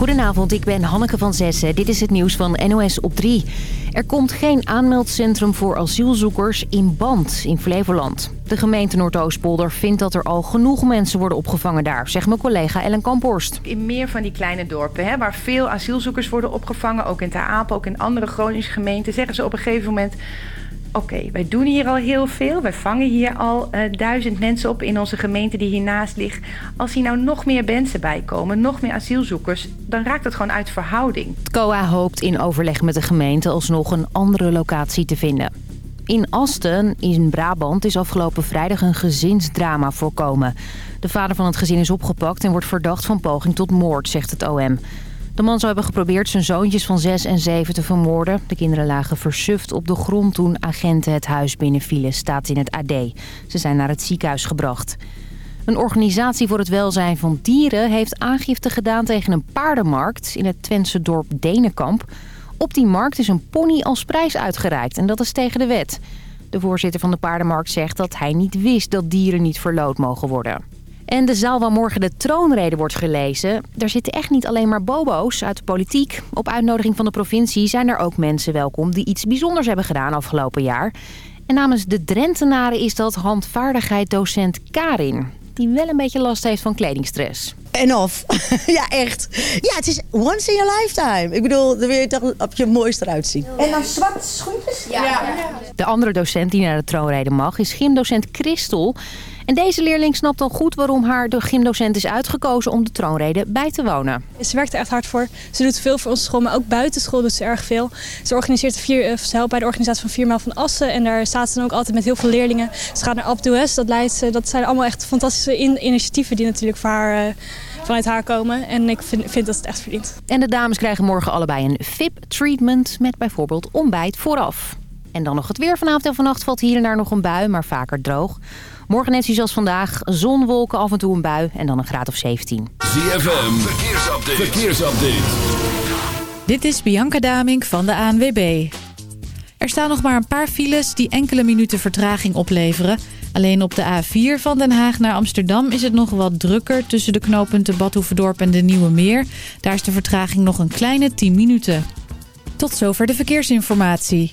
Goedenavond, ik ben Hanneke van Zessen. Dit is het nieuws van NOS op 3. Er komt geen aanmeldcentrum voor asielzoekers in Band in Flevoland. De gemeente Noordoostpolder vindt dat er al genoeg mensen worden opgevangen daar, zegt mijn collega Ellen Kamphorst. In meer van die kleine dorpen, hè, waar veel asielzoekers worden opgevangen, ook in Ter Apel, ook in andere Groningse gemeenten, zeggen ze op een gegeven moment oké, wij doen hier al heel veel. Wij vangen hier al uh, duizend mensen op in onze gemeente die hiernaast ligt. Als hier nou nog meer mensen bij komen, nog meer asielzoekers... dan raakt het gewoon uit verhouding. Het COA hoopt in overleg met de gemeente alsnog een andere locatie te vinden. In Asten, in Brabant, is afgelopen vrijdag een gezinsdrama voorkomen. De vader van het gezin is opgepakt en wordt verdacht van poging tot moord, zegt het OM. De man zou hebben geprobeerd zijn zoontjes van 6 en 7 te vermoorden. De kinderen lagen versuft op de grond toen agenten het huis binnenvielen, staat in het AD. Ze zijn naar het ziekenhuis gebracht. Een organisatie voor het welzijn van dieren heeft aangifte gedaan tegen een paardenmarkt in het Twentse dorp Denenkamp. Op die markt is een pony als prijs uitgereikt en dat is tegen de wet. De voorzitter van de paardenmarkt zegt dat hij niet wist dat dieren niet verloot mogen worden. En de zaal waar morgen de troonrede wordt gelezen... daar zitten echt niet alleen maar bobo's uit de politiek. Op uitnodiging van de provincie zijn er ook mensen welkom... die iets bijzonders hebben gedaan afgelopen jaar. En namens de Drentenaren is dat handvaardigheid-docent Karin... die wel een beetje last heeft van kledingstress. En of. ja, echt. Ja, het is once in your lifetime. Ik bedoel, dan wil je toch op je mooiste eruit zien. En dan zwarte schoentjes? Ja. ja. De andere docent die naar de troonrede mag is gymdocent Christel... En deze leerling snapt dan goed waarom haar de gymdocent is uitgekozen om de troonrede bij te wonen. Ze werkt er echt hard voor. Ze doet veel voor onze school, maar ook buiten school doet ze erg veel. Ze, organiseert vier, eh, ze helpt bij de organisatie van Viermaal van Assen. En daar staat ze dan ook altijd met heel veel leerlingen. Ze gaat naar Abdues, dat, leidt dat zijn allemaal echt fantastische initiatieven die natuurlijk voor haar... Uh, vanuit haar komen. En ik vind, vind, dat het echt verdient. En de dames krijgen morgen allebei een VIP-treatment met bijvoorbeeld ontbijt vooraf. En dan nog het weer. Vanavond en vannacht valt hier en daar nog een bui, maar vaker droog. Morgen net zoals vandaag. Zon, wolken, af en toe een bui en dan een graad of 17. ZFM, verkeersupdate. verkeersupdate. Dit is Bianca Damink van de ANWB. Er staan nog maar een paar files die enkele minuten vertraging opleveren. Alleen op de A4 van Den Haag naar Amsterdam is het nog wat drukker... tussen de knooppunten Badhoevedorp en de Nieuwe Meer. Daar is de vertraging nog een kleine 10 minuten. Tot zover de verkeersinformatie.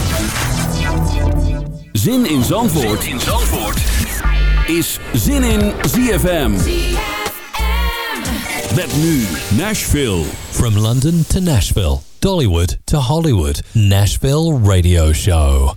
Zin in Zandvoort, zin in Zandvoort. is Zin in ZFM. ZFM. Met nu Nashville. From London to Nashville, Dollywood to Hollywood, Nashville Radio Show.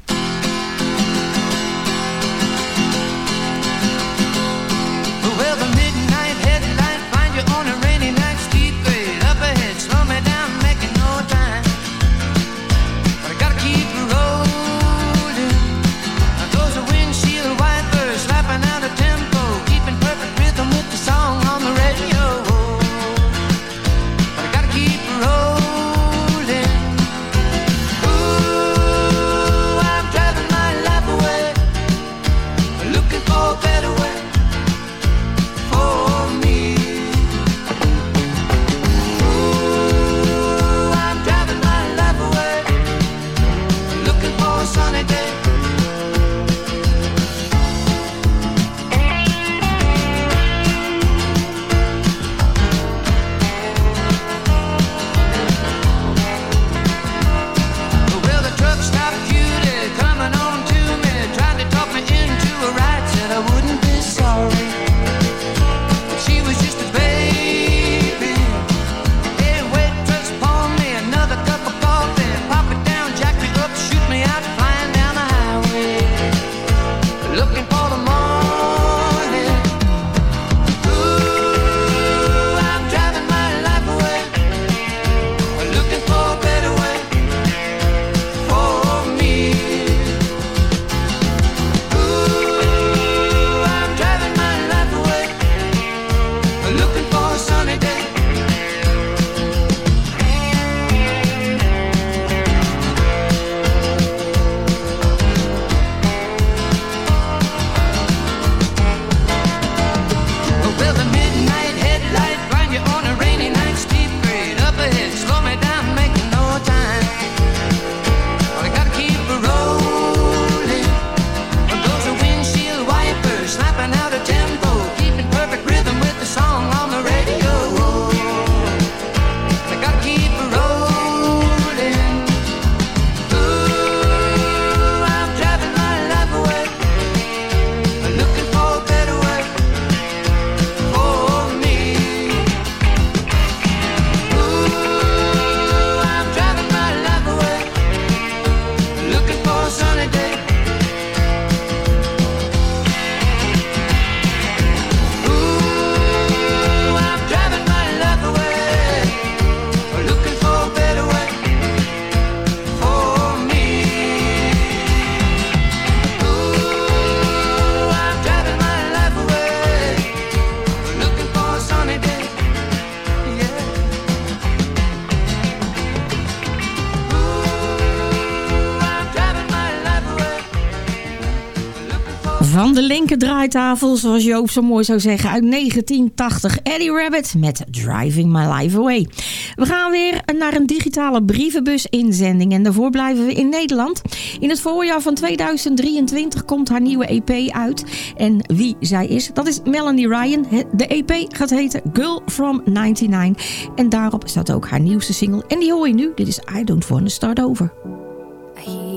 Draaitafel, zoals Joop zo mooi zou zeggen, uit 1980. Eddie Rabbit met Driving My Life Away. We gaan weer naar een digitale brievenbus-inzending en daarvoor blijven we in Nederland. In het voorjaar van 2023 komt haar nieuwe EP uit. En wie zij is, dat is Melanie Ryan. De EP gaat heten Girl from 99 en daarop staat ook haar nieuwste single. En die hoor je nu, dit is I Don't Wanna Start Over.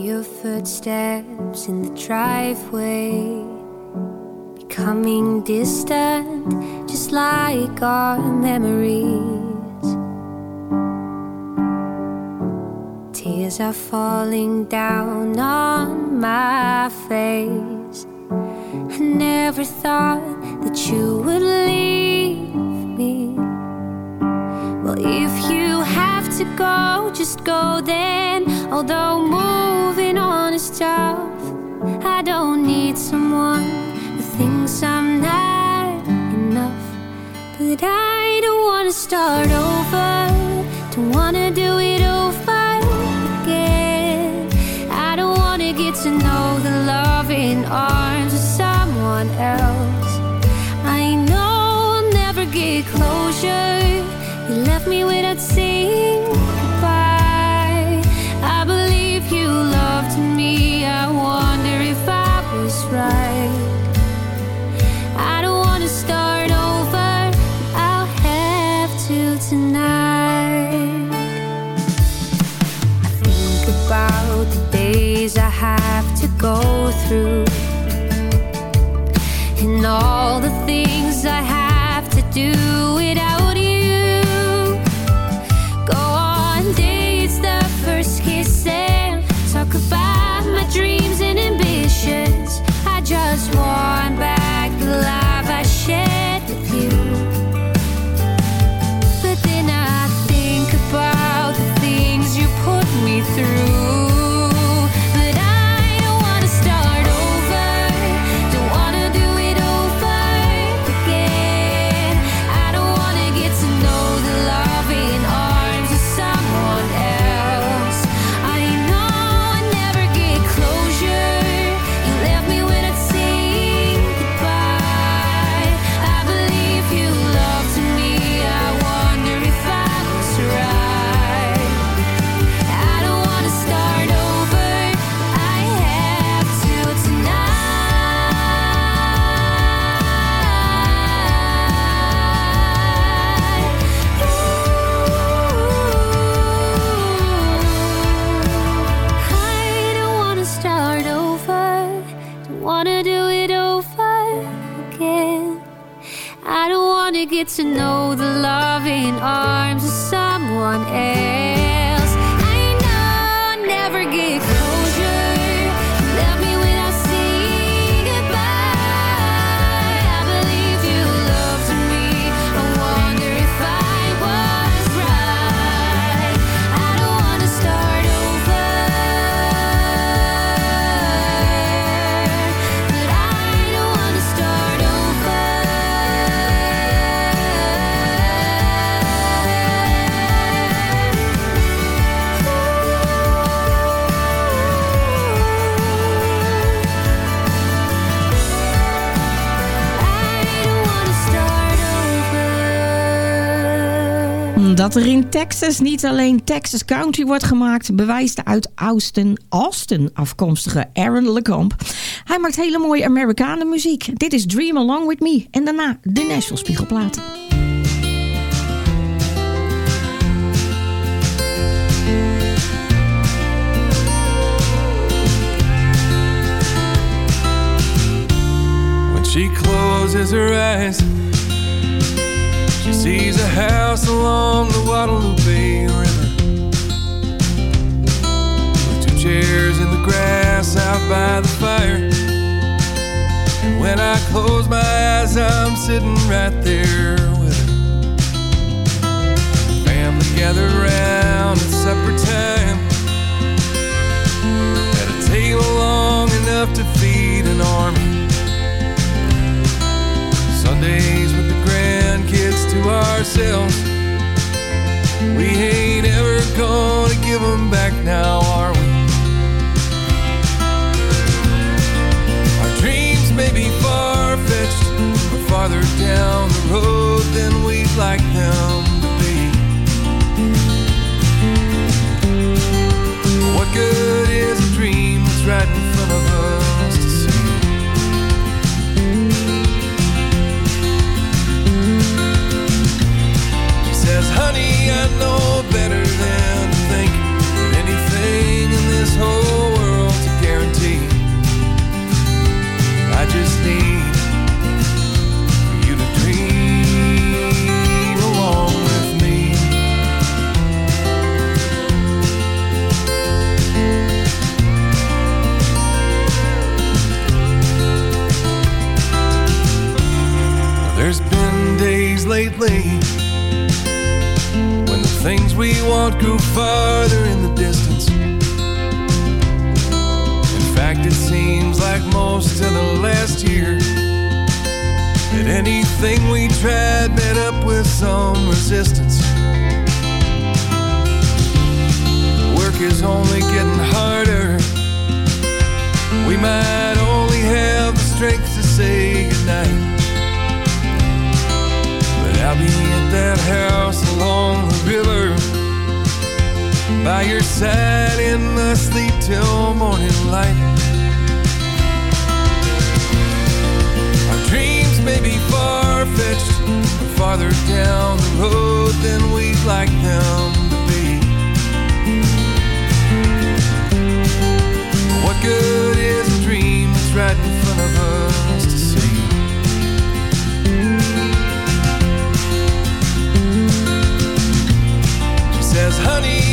your footsteps in the driveway becoming distant, just like our memories. Tears are falling down on my face. I never thought that you would leave me. Well, if you have to go, just go then. Although moving on is tough, I don't need someone thinks I'm not enough. But I don't wanna start over, don't wanna do it over again. I don't wanna get to know the loving arms of someone else. I know I'll never get closure. You left me with saying have to go through, and all the things I have to do get to know the loving arms of someone else. Dat er in Texas niet alleen Texas Country wordt gemaakt... bewijst de uit Austin, Austin afkomstige Aaron LeComp. Hij maakt hele mooie Amerikanen muziek. Dit is Dream Along With Me. En daarna de Nashville Spiegelplaten. When she closes her eyes, she sees a house along the Guadalupe River. With two chairs in the grass out by the fire. And when I close my eyes, I'm sitting right there with her. Family gathered around at supper time. At a table long enough to feed an army. Sundays to ourselves. We ain't ever gonna give them back now, are we? Our dreams may be far-fetched or farther down the road than we'd like them to be. What good is a dream that's right in front of better than to think anything in this whole things we want grew farther in the distance. In fact, it seems like most of the last year that anything we tried met up with some resistance. Work is only getting harder. We might only have the strength to say goodnight. I'll be at that house along the river by your side in the sleep till morning light. Our dreams may be far fetched or farther down the road than we'd like them to be. What good is a dream that's right honey,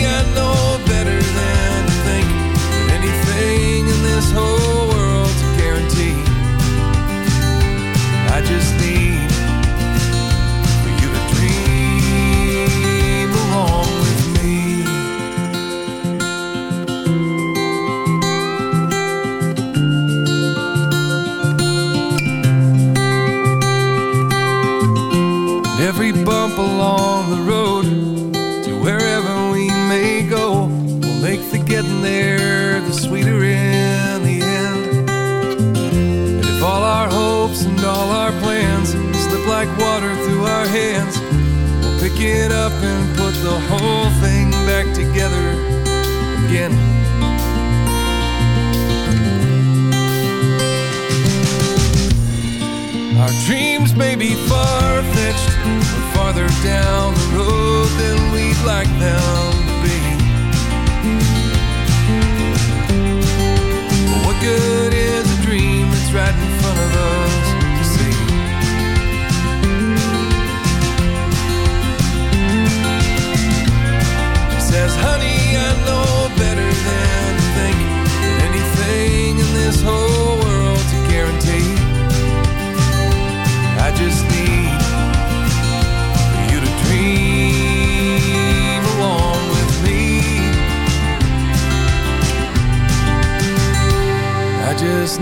hands, we'll pick it up and put the whole thing back together again. Our dreams may be far-fetched or farther down the road than we'd like them to be. But what good Just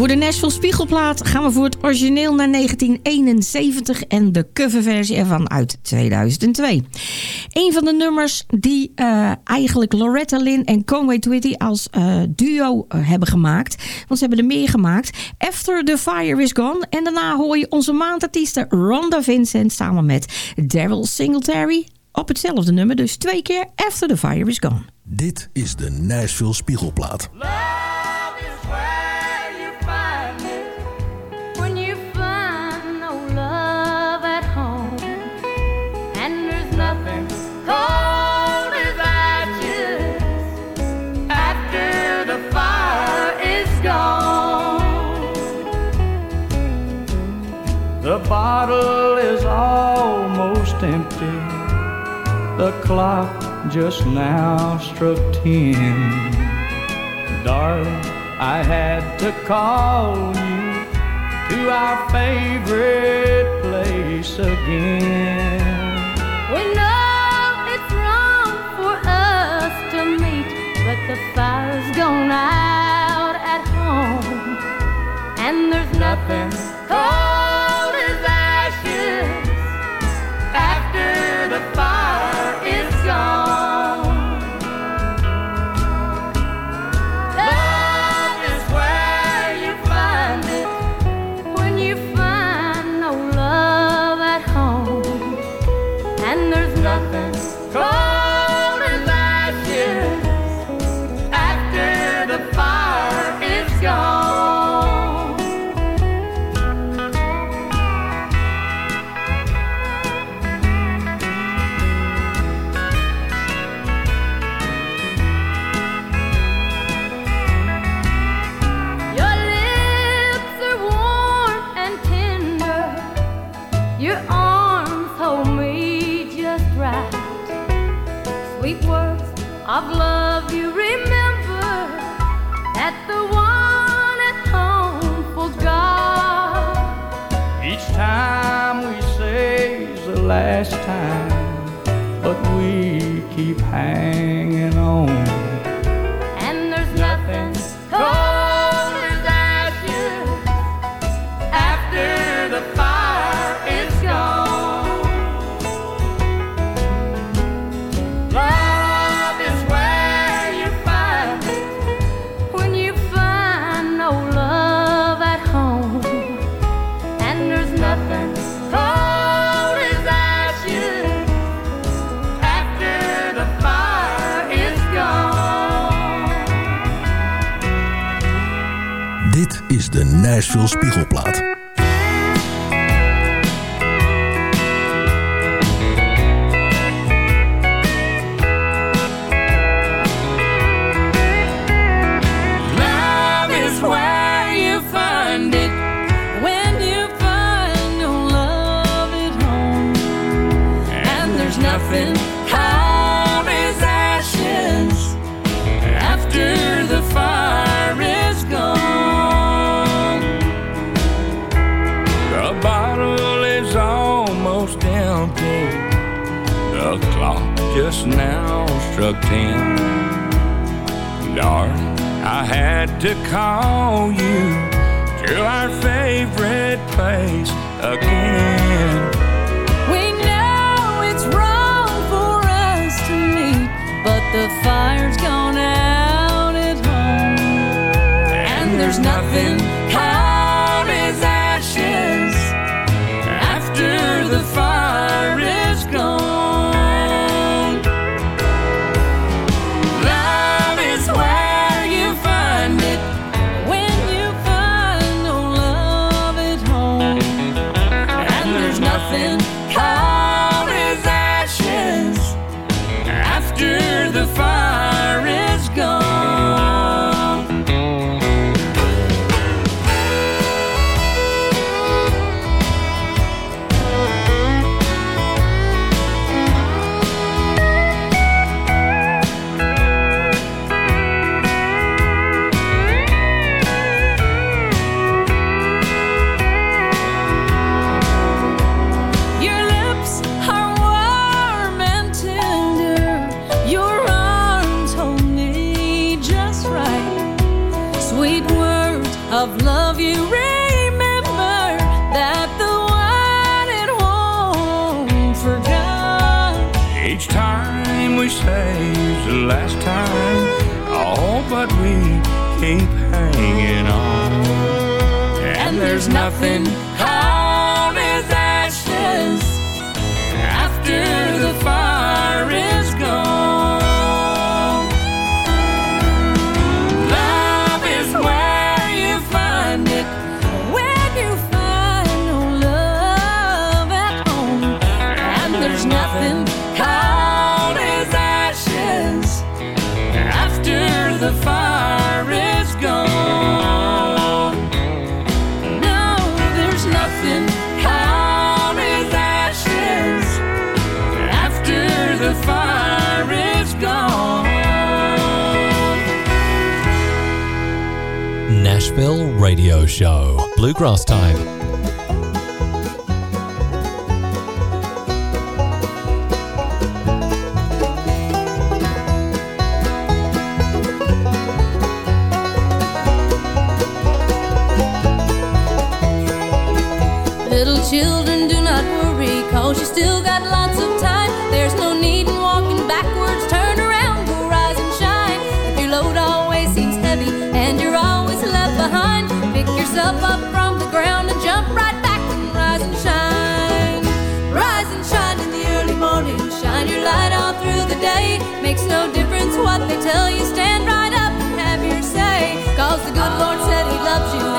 Voor de Nashville Spiegelplaat gaan we voor het origineel naar 1971 en de coverversie ervan uit 2002. Een van de nummers die eh, eigenlijk Loretta Lynn en Conway Twitty als eh, duo eh, hebben gemaakt. Want ze hebben er meer gemaakt. After the Fire is Gone. En daarna hoor je onze maandartiesten Rhonda Vincent samen met Daryl Singletary op hetzelfde nummer. Dus twee keer After the Fire is Gone. Dit is de Nashville Spiegelplaat. Bottle is almost empty. The clock just now struck ten. Darling, I had to call you to our favorite place again. We know it's wrong for us to meet, but the fire's gone out at home, and there's nothing cold I had to call you to our favorite place again. We know it's wrong for us to meet, but the fire's gone out at home, and, and there's nothing nothing cold as ashes after the fire is gone. Love is where you find it when you find no love at home, and there's nothing. Gospel Radio Show. Bluegrass time. up from the ground and jump right back and rise and shine. Rise and shine in the early morning, shine your light all through the day. Makes no difference what they tell you, stand right up and have your say. Cause the good Lord said he loves you.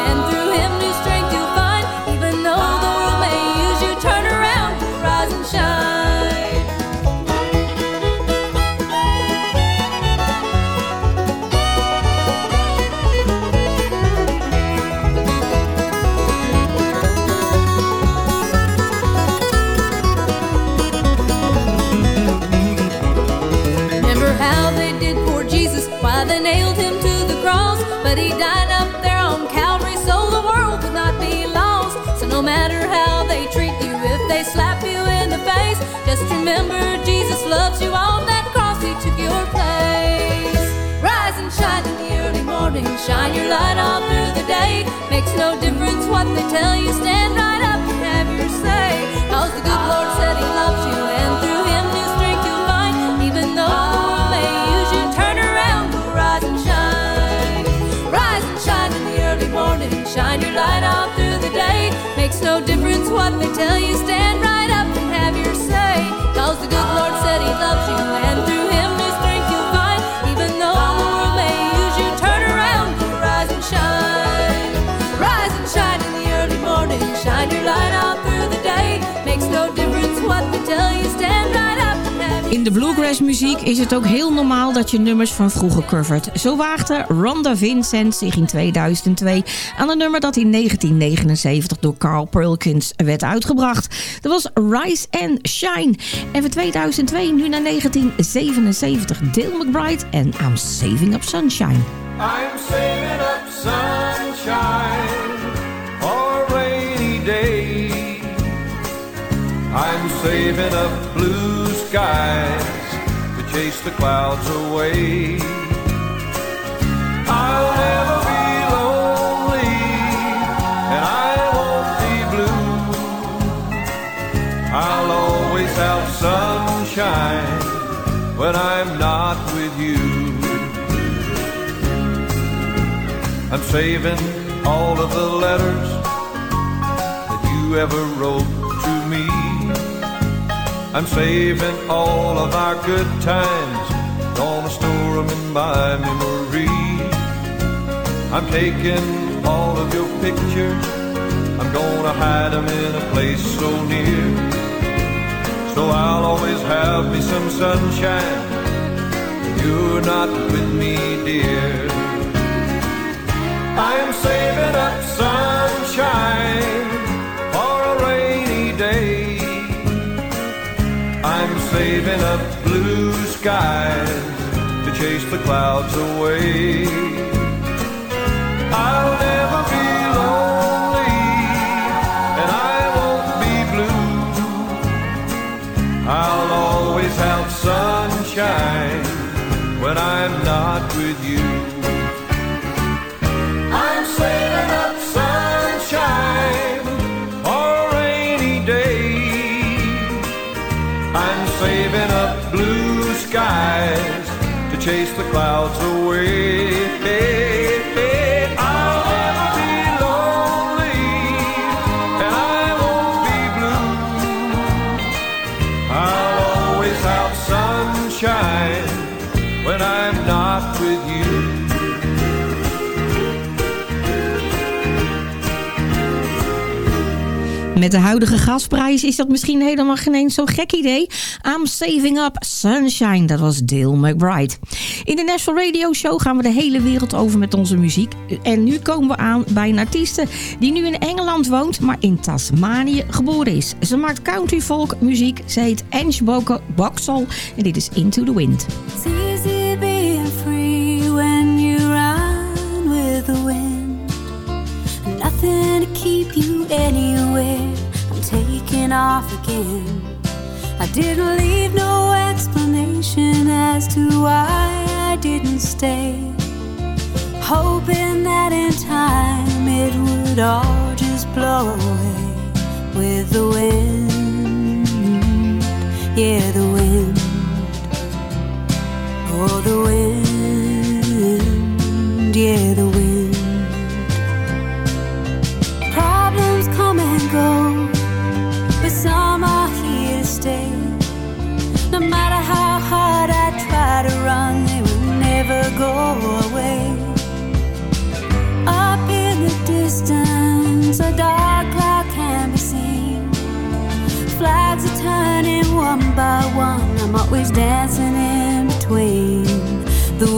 Remember Jesus loves you on that cross. He took your place. Rise and shine in the early morning. Shine your light all through the day. Makes no difference what they tell you. Stand right up and have your say. Cause the good Lord said he loves you and through him new strength you'll find. Even though the world may use you, turn around, go rise and shine. Rise and shine in the early morning. Shine your light all through the day. Makes no difference what they tell you. Stand In de bluegrass muziek is het ook heel normaal dat je nummers van vroeger covert. Zo waagde Rhonda Vincent zich in 2002 aan een nummer dat in 1979 door Carl Perkins werd uitgebracht. Dat was Rise and Shine. En van 2002 nu naar 1977 Dale McBride en I'm Saving Up Sunshine. I'm saving up sunshine for day. I'm saving up blue skies to chase the clouds away. I'll never be lonely and I won't be blue. I'll always have sunshine when I'm not with you. I'm saving all of the letters that you ever wrote. I'm saving all of our good times, gonna store them in my memory. I'm taking all of your pictures, I'm gonna hide them in a place so near. So I'll always have me some sunshine. You're not with me, dear. I'm saving up sunshine saving up blue skies to chase the clouds away. I'll never be chase the clouds away. Met de huidige gasprijs is dat misschien helemaal geen eens zo'n gek idee. I'm saving up sunshine, dat was Dale McBride. In de National Radio Show gaan we de hele wereld over met onze muziek. En nu komen we aan bij een artieste die nu in Engeland woont, maar in Tasmanië geboren is. Ze maakt country folk muziek. Ze heet Ange Boko- Boxall en dit is Into the Wind. Keep you anywhere. Off again. I didn't leave no explanation as to why I didn't stay. Hoping that in time it would all just blow away with the wind. Yeah, the wind. Oh, the wind, I'm always dancing in between the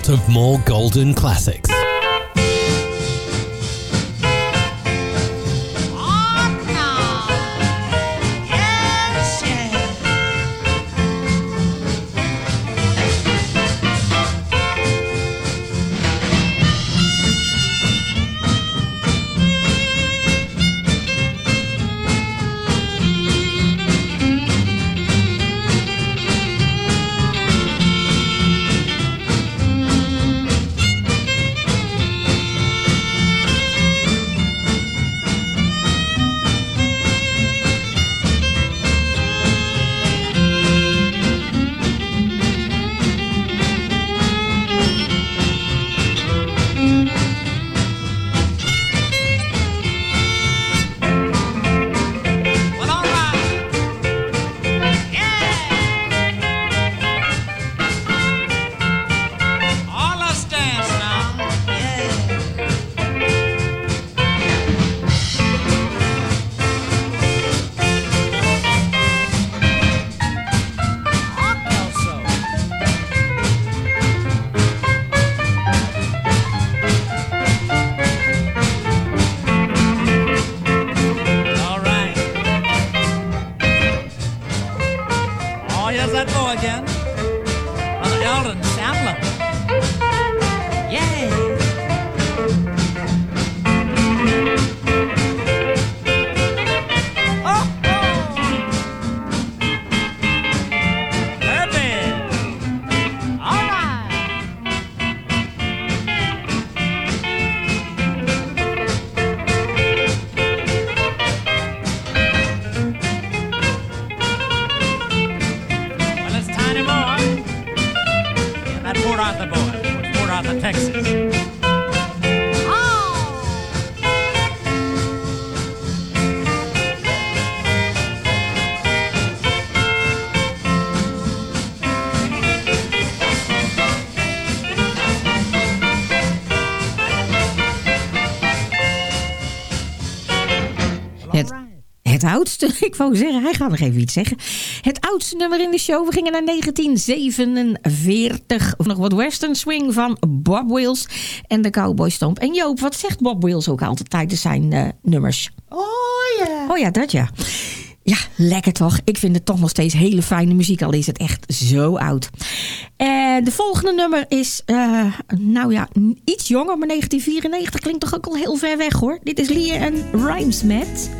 vault of more golden classics. Oudste, ik wou zeggen, hij gaat nog even iets zeggen. Het oudste nummer in de show. We gingen naar 1947. Of nog wat western swing van Bob Wills en de Cowboy Stomp. En Joop, wat zegt Bob Wills ook altijd tijdens zijn eh, nummers? Oh ja. Oh ja, dat ja. Ja, lekker toch? Ik vind het toch nog steeds hele fijne muziek, al is het echt zo oud. En de volgende nummer is, eh, nou ja, iets jonger, maar 1994 klinkt toch ook al heel ver weg hoor. Dit is Lee en Rhymes met...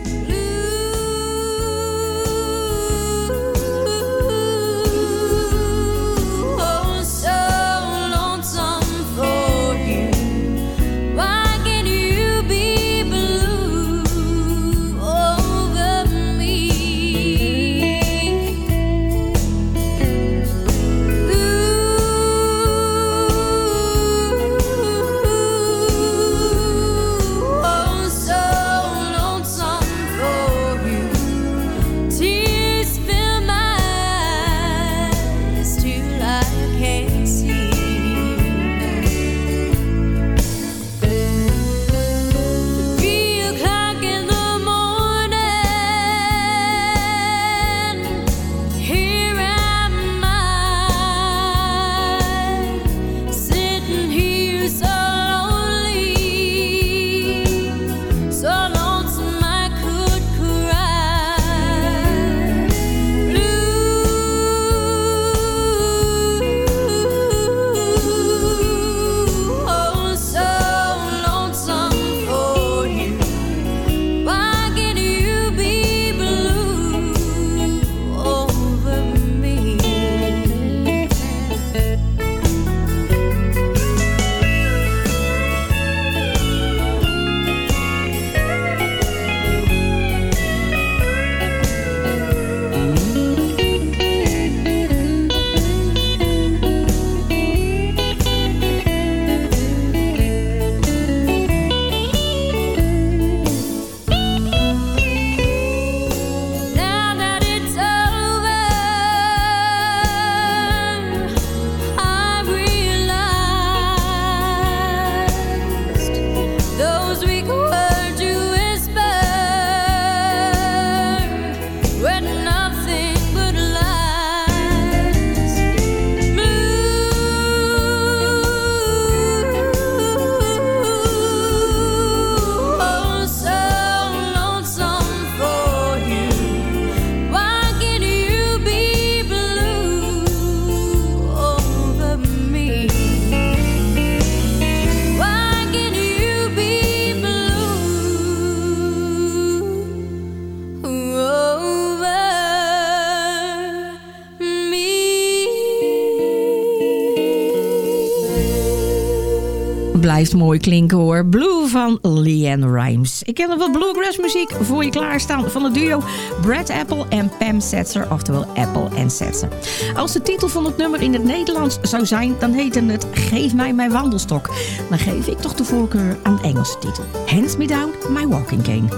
blijft mooi klinken hoor. Blue van Leanne Rimes. Ik heb nog wat bluegrass muziek voor je klaarstaan van het duo Brad Apple en Pam Setzer, oftewel Apple en Setzer. Als de titel van het nummer in het Nederlands zou zijn, dan heette het Geef mij mijn wandelstok. Dan geef ik toch de voorkeur aan de Engelse titel. Hands me down my walking cane.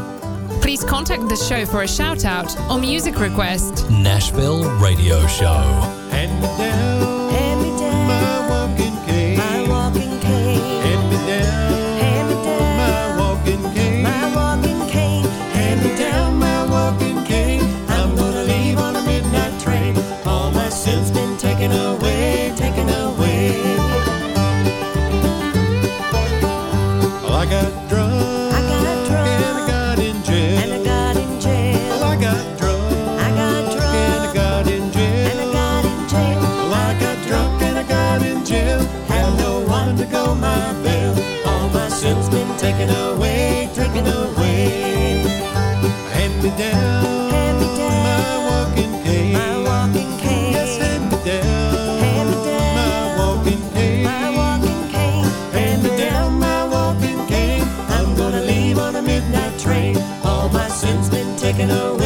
Please contact the show for a shout out or music request. Nashville Radio Show. Hand me down, taken away,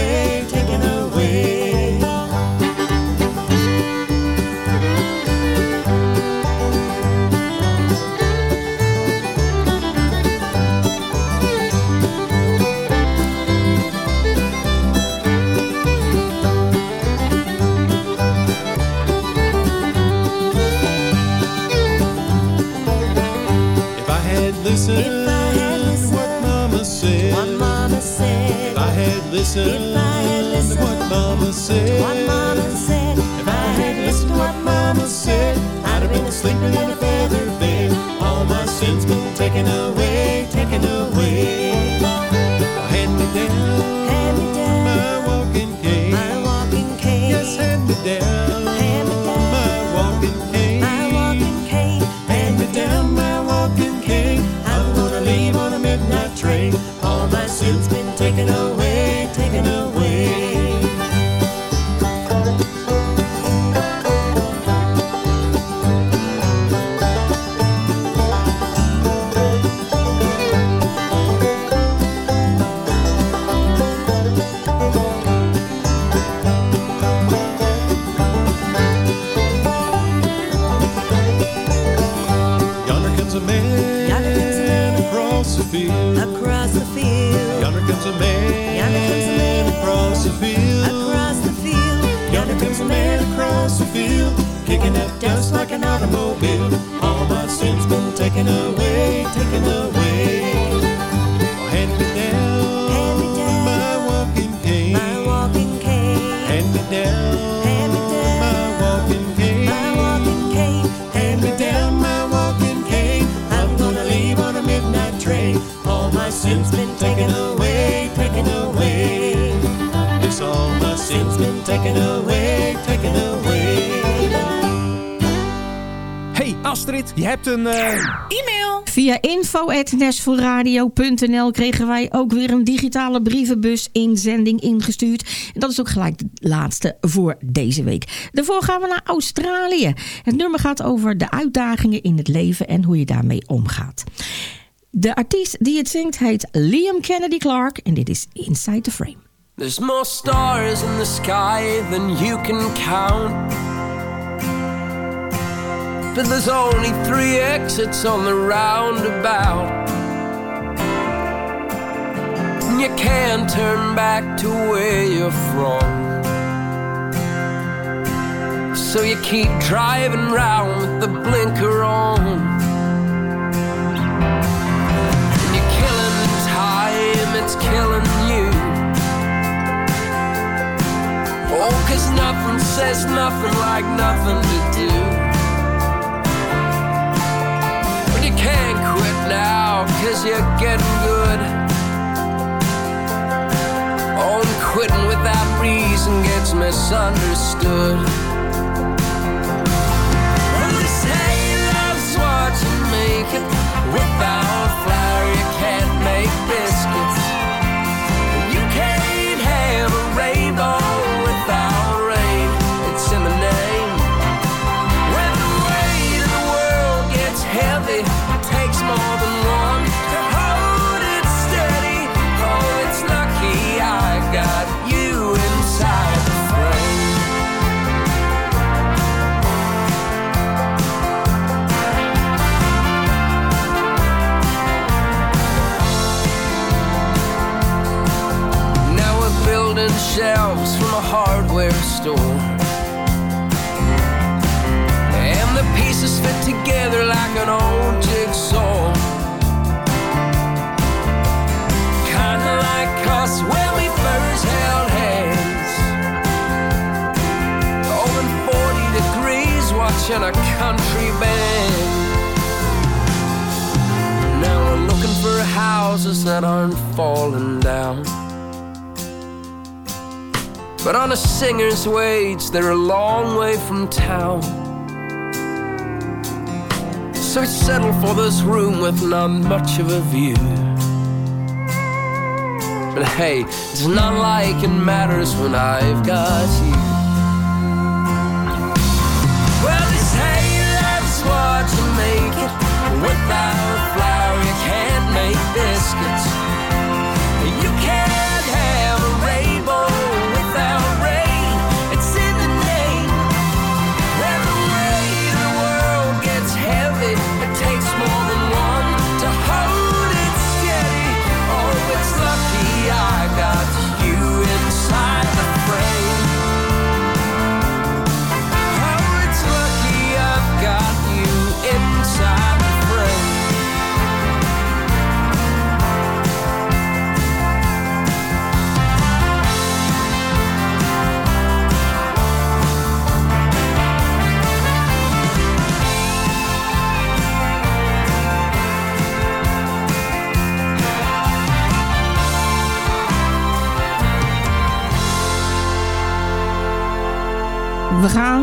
taken away, taken away. Hey Astrid, je hebt een... eh, E-mail. Via info.nashvilleradio.nl kregen wij ook weer een digitale brievenbus inzending ingestuurd. En dat is ook gelijk de laatste voor deze week. Daarvoor gaan we naar Australië. Het nummer gaat over de uitdagingen in het leven en hoe je daarmee omgaat. De artiest die het zingt heet Liam Kennedy Clark en dit is Inside the Frame. There's more stars in the sky than you can count. But there's only three exits on the roundabout. And you can't turn back to where you're from. So you keep driving round with the blinker on. And you're killing time, it's killing Oh, cause nothing says nothing like nothing to do. But you can't quit now, cause you're getting good. Oh, and quitting without reason gets misunderstood. Well, they say love's what you make it. Without flour, you can't make biscuits. singer's wage, they're a long way from town. So I settle for this room with not much of a view. But hey, it's not like it matters when I've got you. Well, they say that's what you make it. Without flour, you can't make biscuits.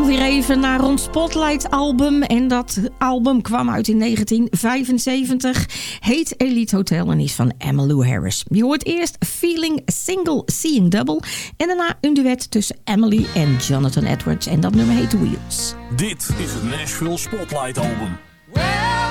weer even naar ons Spotlight album. En dat album kwam uit in 1975. Heet Elite Hotel en is van Emmylou Harris. Je hoort eerst Feeling Single Seeing Double. En daarna een duet tussen Emily en Jonathan Edwards. En dat nummer heet Wheels. Dit is het Nashville Spotlight album. Well.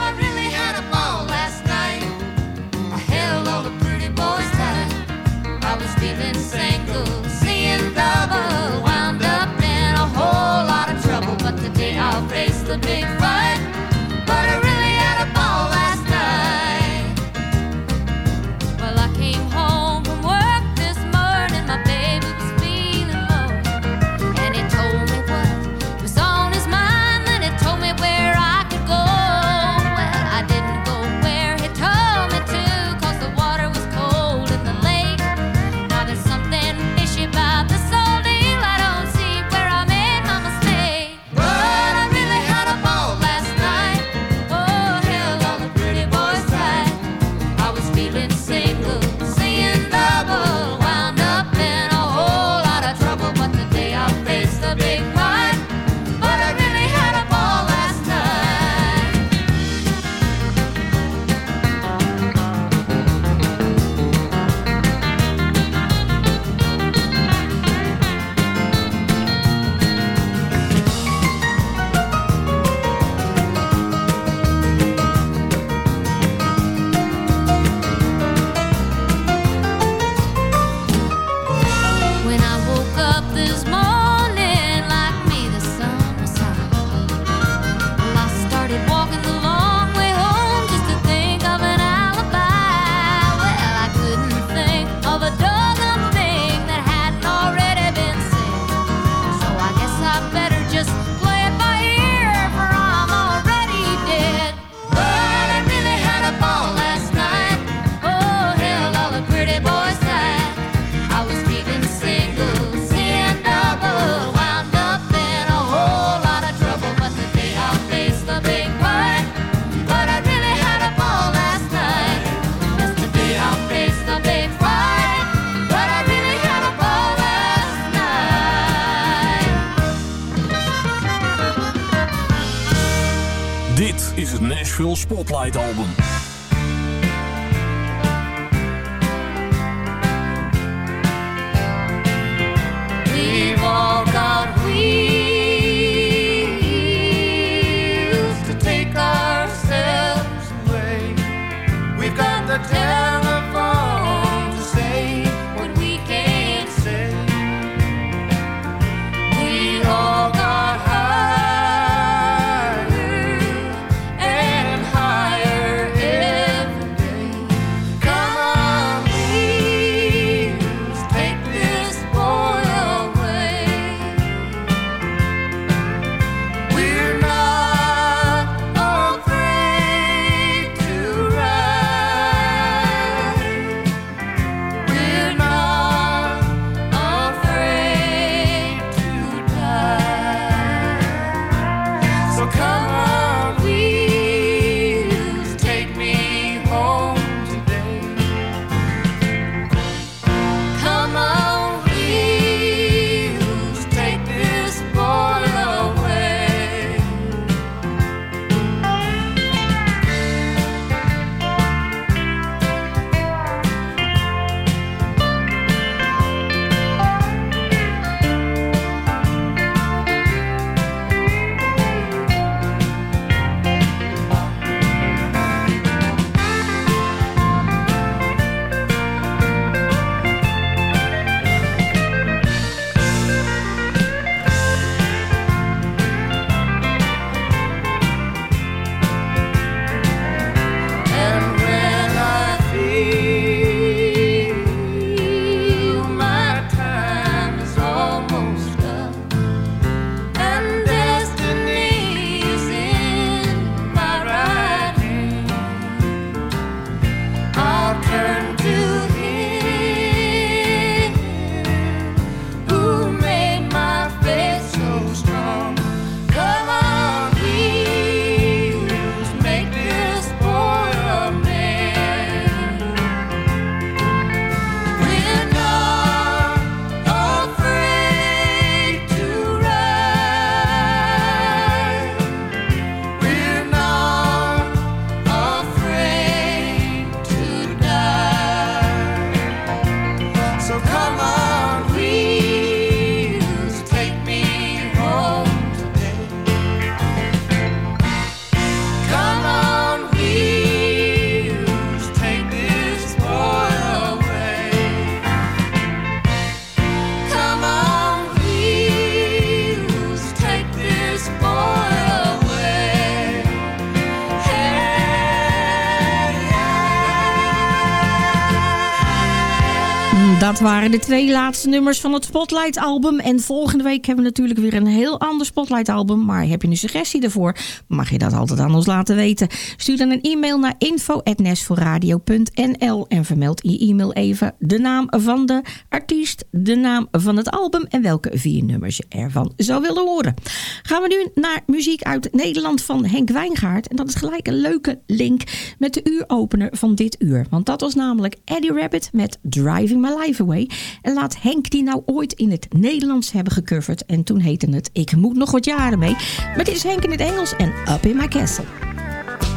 Dat waren de twee laatste nummers van het Spotlight album. En volgende week hebben we natuurlijk weer een heel ander Spotlight album. Maar heb je een suggestie daarvoor? Mag je dat altijd aan ons laten weten. Stuur dan een e-mail naar info.nesforradio.nl en vermeld in je e-mail even de naam van de artiest, de naam van het album en welke vier nummers je ervan zou willen horen. Gaan we nu naar muziek uit Nederland van Henk Wijngaard. En dat is gelijk een leuke link met de uuropener van dit uur. Want dat was namelijk Eddie Rabbit met Driving My Life Away. En laat Henk die nou ooit in het Nederlands hebben gecoverd. En toen heette het Ik moet nog wat jaren mee. Maar dit is Henk in het Engels en Up in My Castle.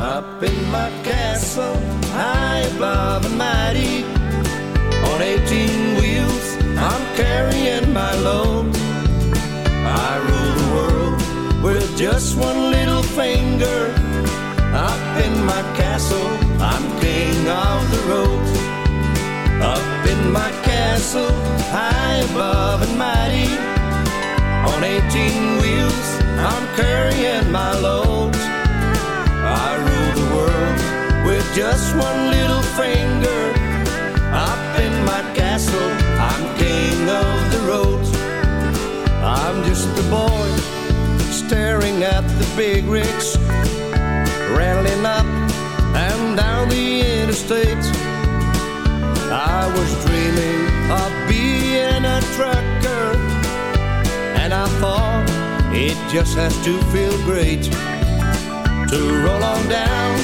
Up in my castle, high above the mighty. On 18 wheels, I'm carrying my load. I rule the world with just one little finger. Up in my castle, I'm king of the road. Up in my castle, high above and mighty. On 18 wheels, I'm carrying my load. I rule the world with just one little finger. Up in my castle, I'm king of the road. I'm just a boy staring at the big rigs, rattling up and down the interstate. I was dreaming of being a trucker, and I thought it just has to feel great to roll on down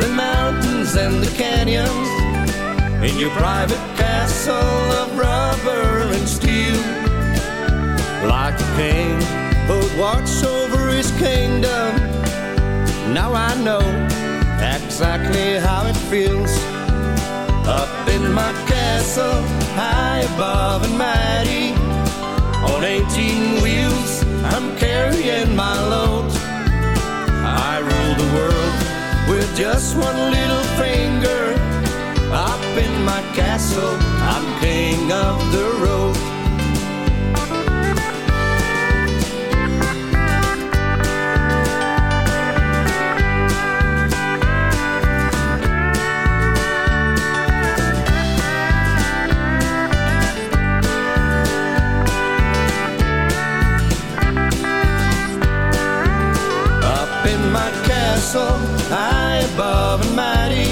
the mountains and the canyons in your private castle of rubber and steel, like a king who'd watch over his kingdom. Now I know exactly how it feels. Up in my castle, high above and mighty. On 18 wheels, I'm carrying my load. I rule the world with just one little finger. Up in my castle, I'm king of the road. Castle, high above and mighty.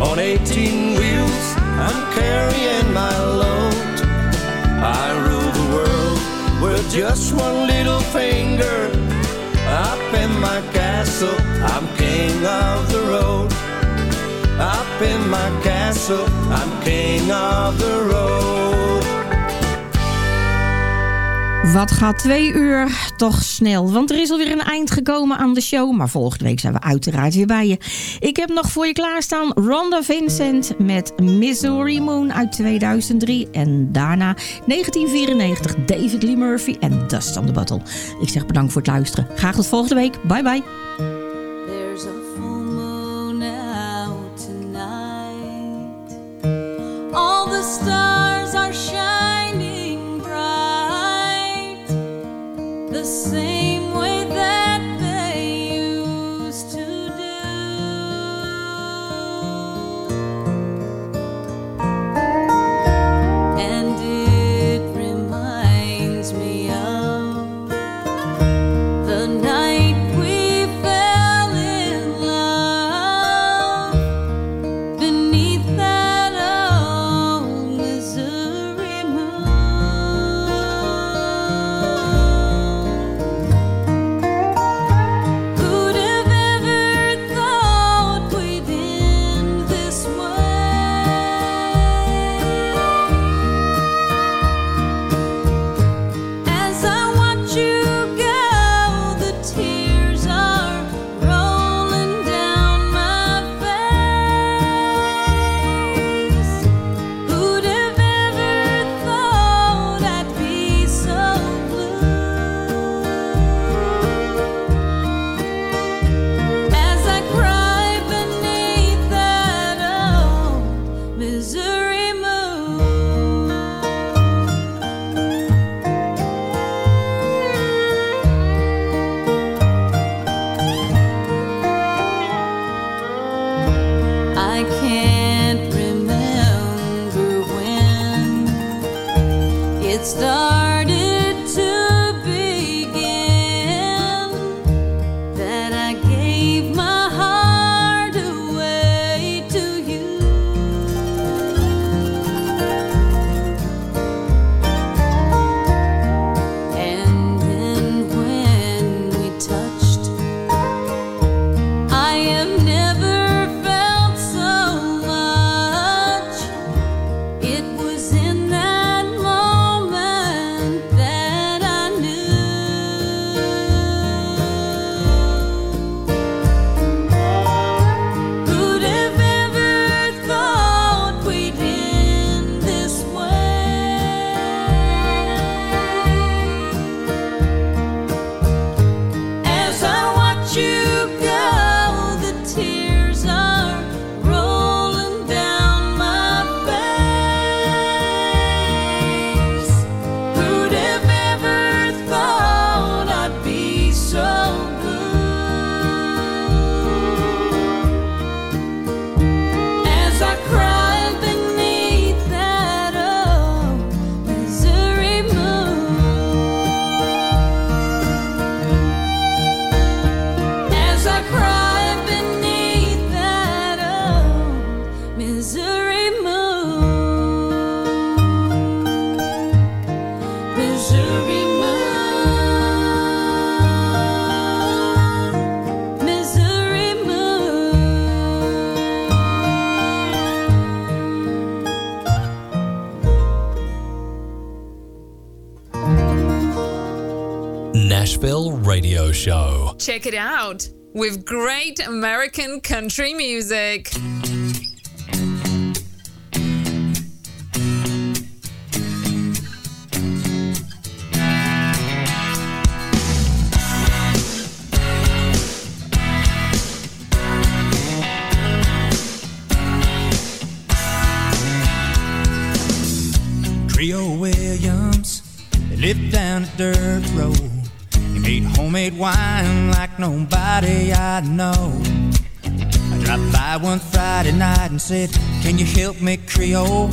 On 18 wheels, I'm carrying my load. I rule the world with just one little finger. Up in my castle, I'm king of the road. Up in my castle, I'm king of the road. Wat gaat twee uur toch snel. Want er is alweer een eind gekomen aan de show. Maar volgende week zijn we uiteraard weer bij je. Ik heb nog voor je klaarstaan Rhonda Vincent met Missouri Moon uit 2003. En daarna 1994 David Lee Murphy en Dust on the Bottle. Ik zeg bedankt voor het luisteren. Graag tot volgende week. Bye bye. All the stars Check it out with great American country music. Creole Williams, lived down a dirt road. Made homemade wine like nobody I know. I dropped by one Friday night and said, Can you help me, Creole?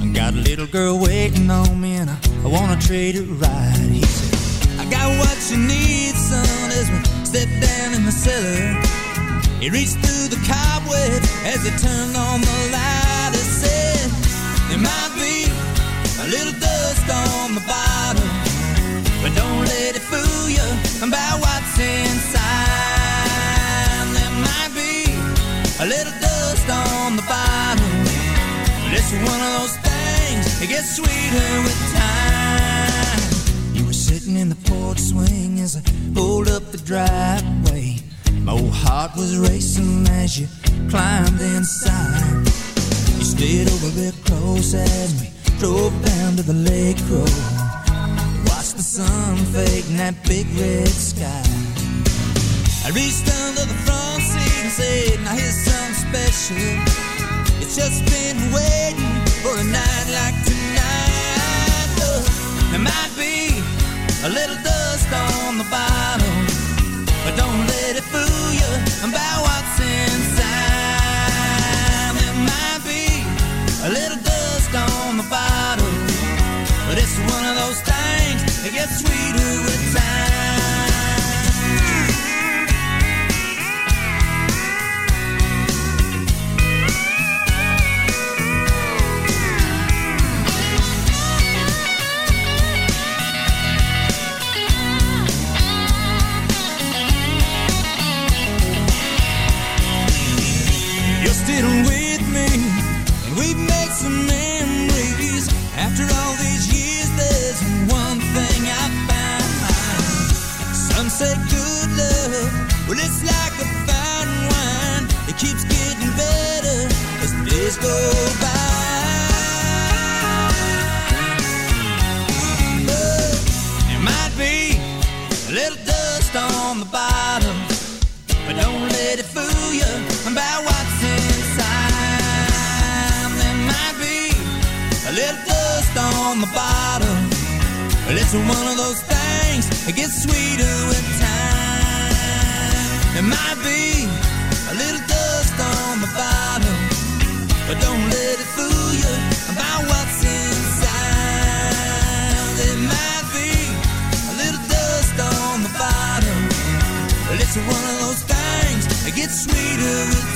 I got a little girl waiting on me and I, I wanna treat her right. He said, I got what you need, son, as we step down in the cellar. He reached through the cobweb as he turned on the light. He said, There might be a little dust on the bottom, but don't let it fool you about what's inside. There might be a little dust on the bottom, but it's one of those things that gets sweeter with time. You were sitting in the porch swing as I pulled up the driveway. My old heart was racing as you climbed inside. You stayed over real close as we drove down to the lake road. Watched the sun fade in that big red sky. I reached under the front seat and said, Now here's something special. It's just been waiting for a night like tonight. Look, there might be a little dust on the bottom, that gets sweeter on the bottom. It's one of those things that gets sweeter with time. There might be a little dust on the bottom. But don't let it fool you about what's inside. There might be a little dust on the bottom. But it's one of those things that gets sweeter with time.